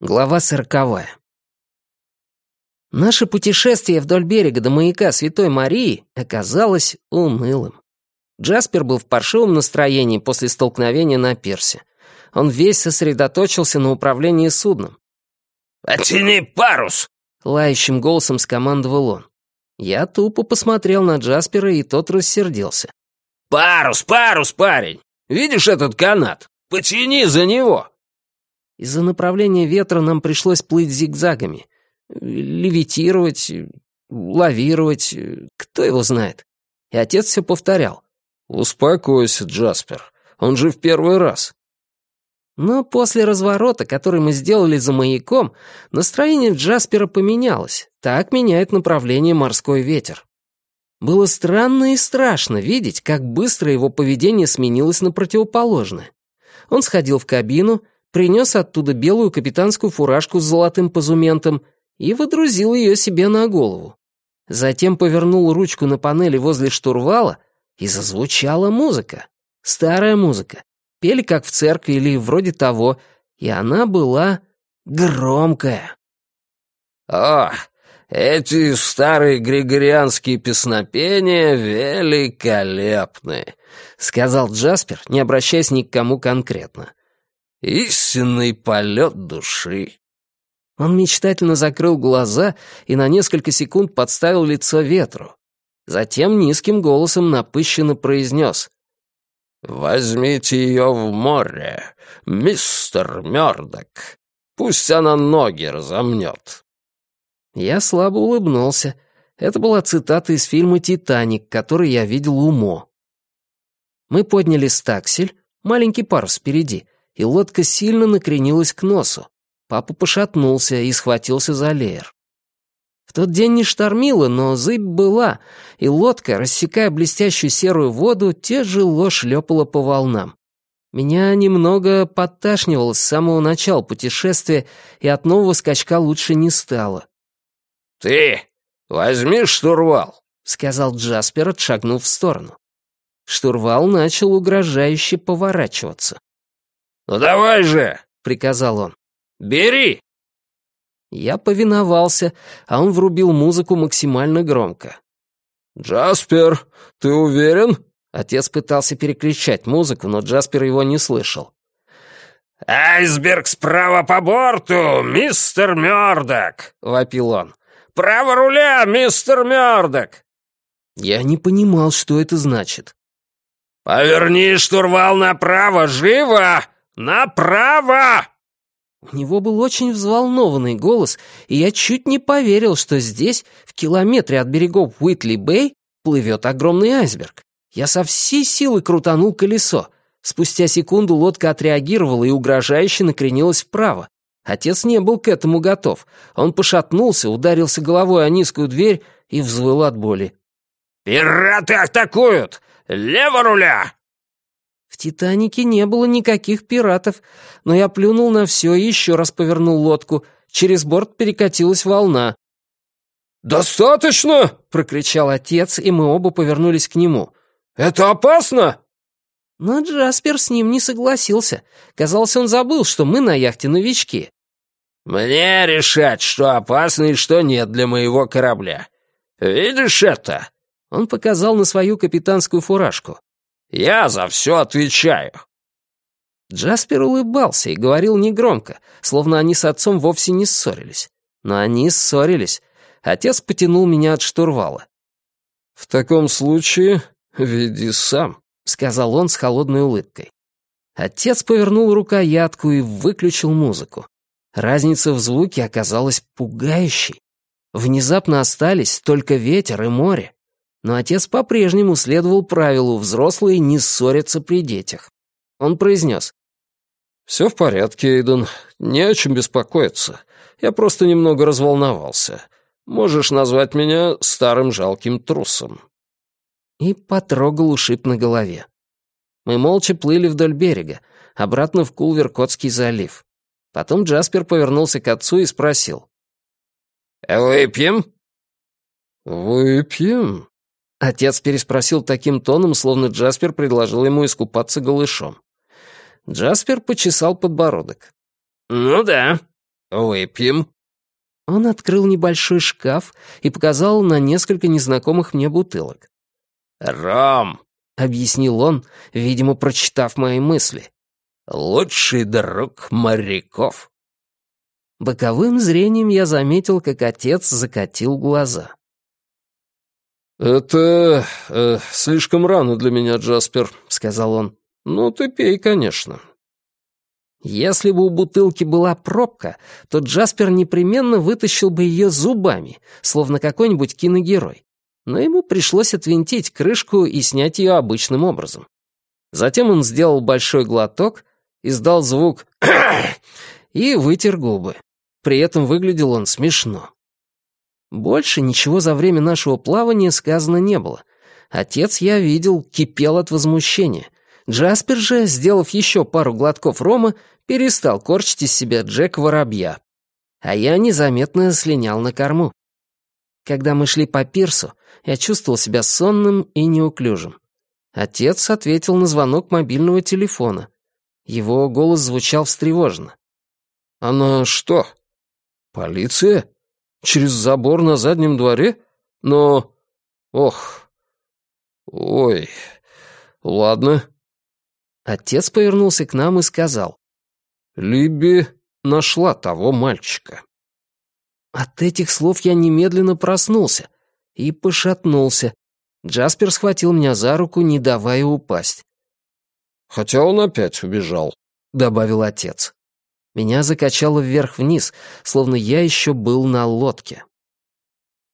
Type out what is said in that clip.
Глава сороковая. Наше путешествие вдоль берега до маяка Святой Марии оказалось унылым. Джаспер был в паршивом настроении после столкновения на пирсе. Он весь сосредоточился на управлении судном. «Оттяни парус!» — лающим голосом скомандовал он. Я тупо посмотрел на Джаспера, и тот рассердился. «Парус, парус, парень! Видишь этот канат? Потяни за него!» Из-за направления ветра нам пришлось плыть зигзагами. Левитировать, лавировать, кто его знает. И отец все повторял. «Успокойся, Джаспер, он же в первый раз». Но после разворота, который мы сделали за маяком, настроение Джаспера поменялось. Так меняет направление морской ветер. Было странно и страшно видеть, как быстро его поведение сменилось на противоположное. Он сходил в кабину, принес оттуда белую капитанскую фуражку с золотым позументом и водрузил ее себе на голову. Затем повернул ручку на панели возле штурвала, и зазвучала музыка. Старая музыка. Пели как в церкви или вроде того, и она была громкая. «О, эти старые григорианские песнопения великолепны», — сказал Джаспер, не обращаясь ни к кому конкретно. Истинный полет души. Он мечтательно закрыл глаза и на несколько секунд подставил лицо ветру. Затем низким голосом напыщенно произнес. «Возьмите ее в море, мистер Мёрдок. Пусть она ноги разомнет». Я слабо улыбнулся. Это была цитата из фильма «Титаник», который я видел у Мо. Мы подняли стаксель, маленький парус впереди, и лодка сильно накренилась к носу. Папа пошатнулся и схватился за леер. В тот день не штормило, но зыбь была, и лодка, рассекая блестящую серую воду, тяжело шлепала по волнам. Меня немного подташнивало с самого начала путешествия, и от нового скачка лучше не стало. «Ты возьми штурвал», — сказал Джаспер, отшагнув в сторону. Штурвал начал угрожающе поворачиваться. «Ну давай же!» — приказал он. «Бери!» Я повиновался, а он врубил музыку максимально громко. «Джаспер, ты уверен?» Отец пытался перекричать музыку, но Джаспер его не слышал. «Айсберг справа по борту, мистер Мёрдок!» — вопил он. «Право руля, мистер Мёрдок!» Я не понимал, что это значит. «Поверни штурвал направо, живо!» «Направо!» У него был очень взволнованный голос, и я чуть не поверил, что здесь, в километре от берегов Уитли-Бэй, плывет огромный айсберг. Я со всей силы крутанул колесо. Спустя секунду лодка отреагировала и угрожающе накренилась вправо. Отец не был к этому готов. Он пошатнулся, ударился головой о низкую дверь и взвыл от боли. «Пираты атакуют! Лево руля!» «Титанике» не было никаких пиратов, но я плюнул на все и еще раз повернул лодку. Через борт перекатилась волна. «Достаточно!» — прокричал отец, и мы оба повернулись к нему. «Это опасно!» Но Джаспер с ним не согласился. Казалось, он забыл, что мы на яхте новички. «Мне решать, что опасно и что нет для моего корабля. Видишь это?» Он показал на свою капитанскую фуражку. Я за все отвечаю». Джаспер улыбался и говорил негромко, словно они с отцом вовсе не ссорились. Но они ссорились. Отец потянул меня от штурвала. «В таком случае веди сам», — сказал он с холодной улыбкой. Отец повернул рукоятку и выключил музыку. Разница в звуке оказалась пугающей. Внезапно остались только ветер и море. Но отец по-прежнему следовал правилу «взрослые не ссорятся при детях». Он произнес. «Все в порядке, Эйден. Не о чем беспокоиться. Я просто немного разволновался. Можешь назвать меня старым жалким трусом». И потрогал ушиб на голове. Мы молча плыли вдоль берега, обратно в Кулверкотский залив. Потом Джаспер повернулся к отцу и спросил. «Выпьем?» «Выпьем?» Отец переспросил таким тоном, словно Джаспер предложил ему искупаться голышом. Джаспер почесал подбородок. «Ну да». Выпьем?» Он открыл небольшой шкаф и показал на несколько незнакомых мне бутылок. «Ром», — объяснил он, видимо, прочитав мои мысли. «Лучший друг моряков». Боковым зрением я заметил, как отец закатил глаза. «Это э, слишком рано для меня, Джаспер», — сказал он. «Ну, ты пей, конечно. Если бы у бутылки была пробка, то Джаспер непременно вытащил бы ее зубами, словно какой-нибудь киногерой. Но ему пришлось отвинтить крышку и снять ее обычным образом. Затем он сделал большой глоток, издал звук и вытер губы. При этом выглядел он смешно. Больше ничего за время нашего плавания сказано не было. Отец, я видел, кипел от возмущения — Джаспер же, сделав еще пару глотков рома, перестал корчить из себя Джек-воробья. А я незаметно слинял на корму. Когда мы шли по пирсу, я чувствовал себя сонным и неуклюжим. Отец ответил на звонок мобильного телефона. Его голос звучал встревоженно. «Она что? Полиция? Через забор на заднем дворе? Но... Ох... Ой... Ладно, Отец повернулся к нам и сказал. «Либби нашла того мальчика». От этих слов я немедленно проснулся и пошатнулся. Джаспер схватил меня за руку, не давая упасть. «Хотя он опять убежал», — добавил отец. Меня закачало вверх-вниз, словно я еще был на лодке.